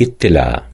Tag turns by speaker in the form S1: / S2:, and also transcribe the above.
S1: اطلاع